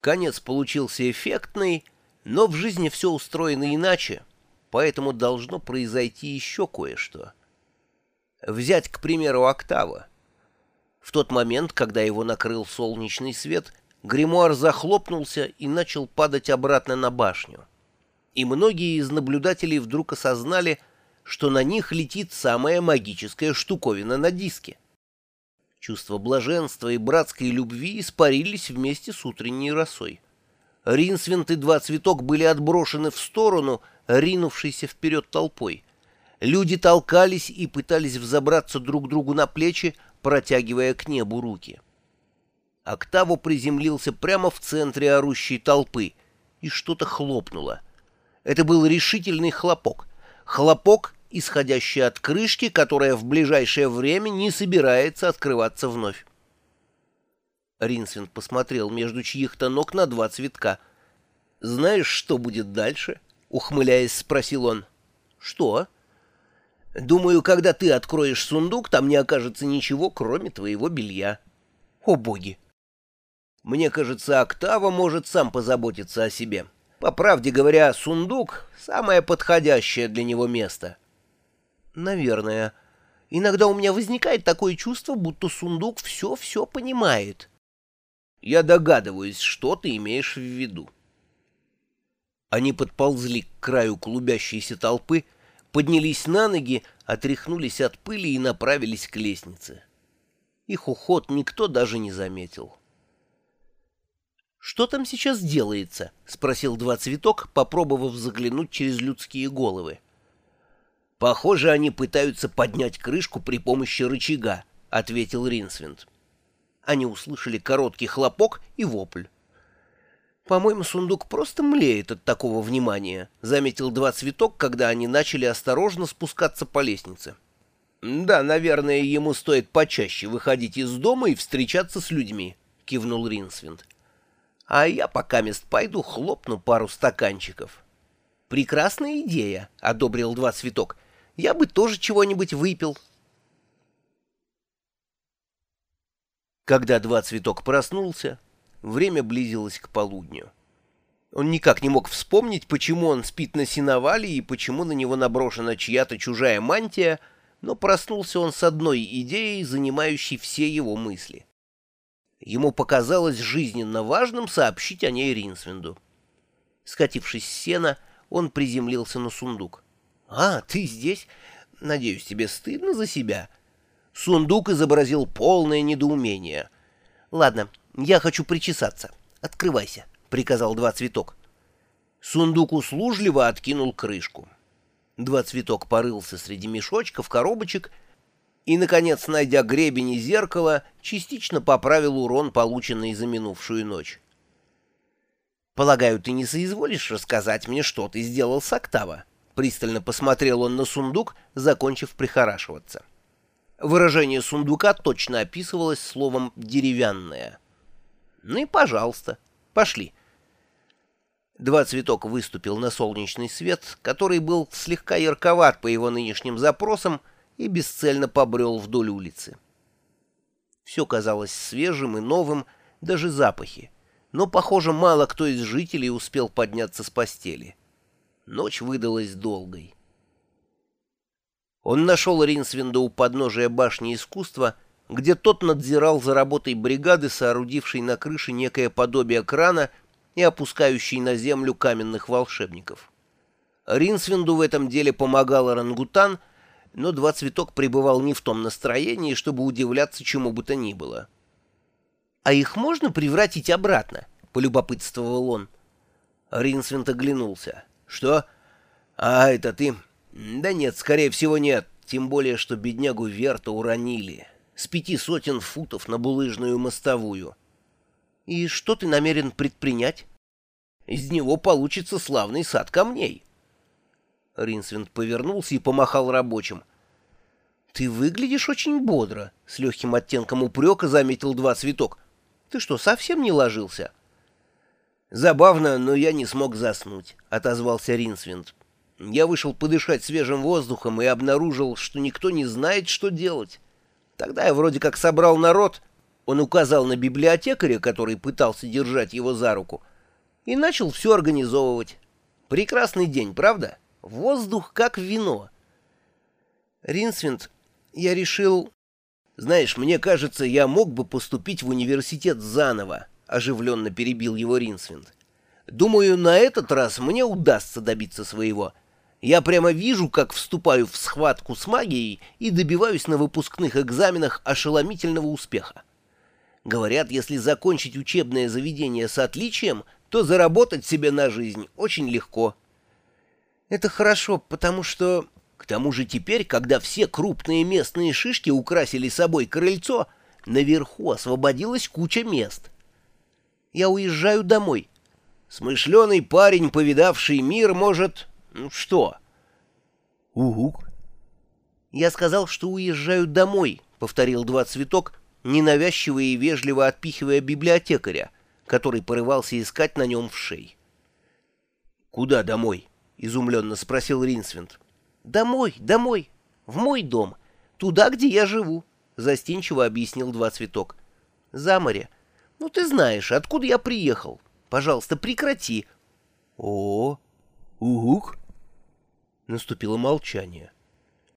Конец получился эффектный, но в жизни все устроено иначе, поэтому должно произойти еще кое-что. Взять, к примеру, октава. В тот момент, когда его накрыл солнечный свет, гримуар захлопнулся и начал падать обратно на башню. И многие из наблюдателей вдруг осознали, что на них летит самая магическая штуковина на диске. Чувство блаженства и братской любви испарились вместе с утренней росой. Ринсвинт и два цветок были отброшены в сторону, ринувшейся вперед толпой. Люди толкались и пытались взобраться друг другу на плечи, протягивая к небу руки. Октаву приземлился прямо в центре орущей толпы, и что-то хлопнуло. Это был решительный хлопок. Хлопок, исходящий от крышки, которая в ближайшее время не собирается открываться вновь. Ринсвинд посмотрел между чьих-то ног на два цветка. «Знаешь, что будет дальше?» — ухмыляясь, спросил он. «Что?» «Думаю, когда ты откроешь сундук, там не окажется ничего, кроме твоего белья». «О, боги!» «Мне кажется, Октава может сам позаботиться о себе. По правде говоря, сундук — самое подходящее для него место». «Наверное. Иногда у меня возникает такое чувство, будто сундук все-все понимает». «Я догадываюсь, что ты имеешь в виду». Они подползли к краю клубящейся толпы, поднялись на ноги, отряхнулись от пыли и направились к лестнице. Их уход никто даже не заметил. «Что там сейчас делается?» — спросил два цветок, попробовав заглянуть через людские головы. «Похоже, они пытаются поднять крышку при помощи рычага», — ответил Ринсвинд. Они услышали короткий хлопок и вопль. «По-моему, сундук просто млеет от такого внимания», — заметил два цветок, когда они начали осторожно спускаться по лестнице. «Да, наверное, ему стоит почаще выходить из дома и встречаться с людьми», — кивнул Ринсвинд. «А я пока мест пойду хлопну пару стаканчиков». «Прекрасная идея», — одобрил два цветок. Я бы тоже чего-нибудь выпил. Когда два цветок проснулся, время близилось к полудню. Он никак не мог вспомнить, почему он спит на сеновале и почему на него наброшена чья-то чужая мантия, но проснулся он с одной идеей, занимающей все его мысли. Ему показалось жизненно важным сообщить о ней Ринсвинду. Скатившись с сена, он приземлился на сундук. «А, ты здесь? Надеюсь, тебе стыдно за себя?» Сундук изобразил полное недоумение. «Ладно, я хочу причесаться. Открывайся», — приказал два цветок. Сундук услужливо откинул крышку. Два цветок порылся среди мешочков, коробочек и, наконец, найдя гребень и зеркало, частично поправил урон, полученный за минувшую ночь. «Полагаю, ты не соизволишь рассказать мне, что ты сделал с Октава?» Пристально посмотрел он на сундук, закончив прихорашиваться. Выражение сундука точно описывалось словом «деревянное». Ну и пожалуйста, пошли. Два цветок выступил на солнечный свет, который был слегка ярковат по его нынешним запросам и бесцельно побрел вдоль улицы. Все казалось свежим и новым, даже запахи, но, похоже, мало кто из жителей успел подняться с постели. Ночь выдалась долгой. Он нашел Ринсвинда у подножия башни искусства, где тот надзирал за работой бригады, соорудившей на крыше некое подобие крана и опускающей на землю каменных волшебников. Ринсвинду в этом деле помогал орангутан, но два цветок пребывал не в том настроении, чтобы удивляться чему бы то ни было. «А их можно превратить обратно?» — полюбопытствовал он. Ринсвинд оглянулся. «Что? А, это ты?» «Да нет, скорее всего нет, тем более, что беднягу Верта уронили. С пяти сотен футов на булыжную мостовую». «И что ты намерен предпринять?» «Из него получится славный сад камней». Ринсвинд повернулся и помахал рабочим. «Ты выглядишь очень бодро», — с легким оттенком упрека заметил два цветок. «Ты что, совсем не ложился?» «Забавно, но я не смог заснуть», — отозвался Ринсвинд. «Я вышел подышать свежим воздухом и обнаружил, что никто не знает, что делать. Тогда я вроде как собрал народ, Он указал на библиотекаря, который пытался держать его за руку, и начал все организовывать. Прекрасный день, правда? Воздух как вино. Ринсвинд, я решил... Знаешь, мне кажется, я мог бы поступить в университет заново, оживленно перебил его Ринсвинд. Думаю, на этот раз мне удастся добиться своего. Я прямо вижу, как вступаю в схватку с магией и добиваюсь на выпускных экзаменах ошеломительного успеха. Говорят, если закончить учебное заведение с отличием, то заработать себе на жизнь очень легко. Это хорошо, потому что... К тому же теперь, когда все крупные местные шишки украсили собой крыльцо, наверху освободилась куча мест. Я уезжаю домой. Смышленый парень, повидавший мир, может... Ну что? Угу. Я сказал, что уезжаю домой, — повторил два цветок, ненавязчиво и вежливо отпихивая библиотекаря, который порывался искать на нем в шей. «Куда домой?» — изумленно спросил Ринсвинд. «Домой, домой, в мой дом, туда, где я живу», — застенчиво объяснил два цветок. «За море. Ну, ты знаешь, откуда я приехал. Пожалуйста, прекрати». «О, угук». Наступило молчание.